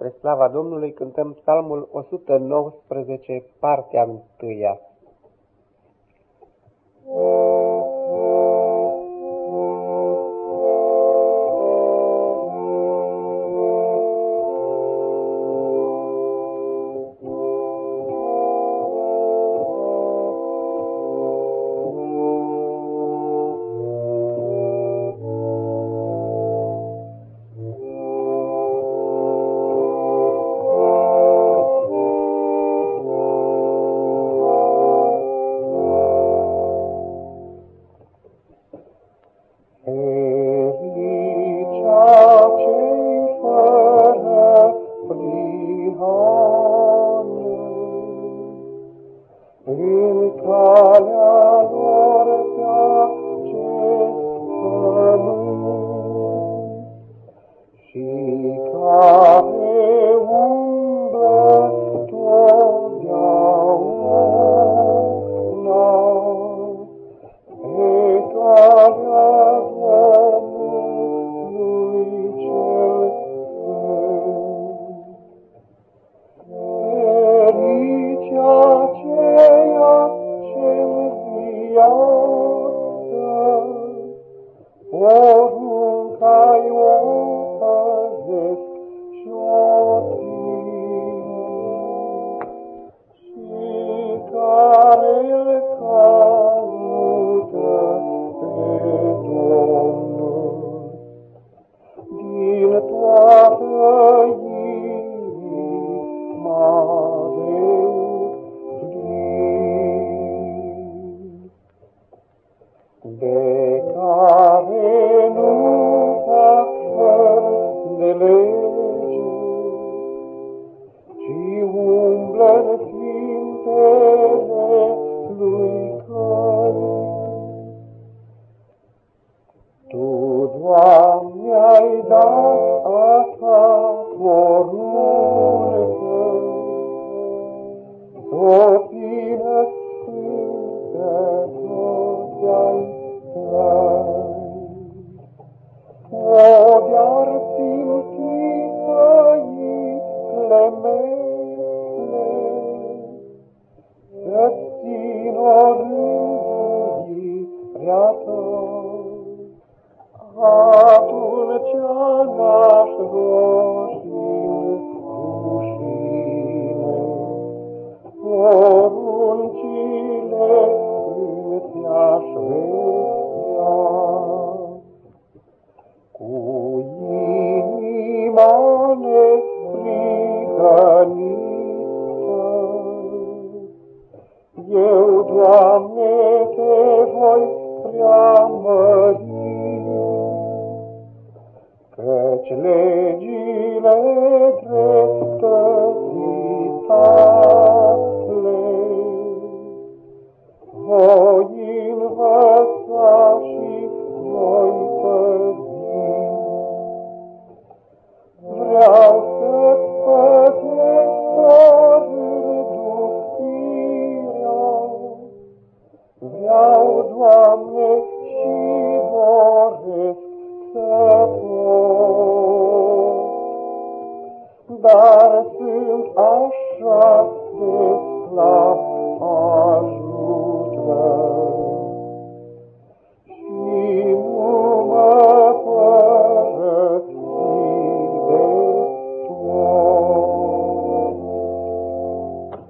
Spre slava Domnului cântăm psalmul 119, partea întâia. Oh. qua mi-ai dat a ta mormânt, Отче наш Божий, душине, Порунчине, Тя швидя, Куїні мане приканіта, Єу, Доамне, Те, Твой, прямо Dar sunt așa de slab.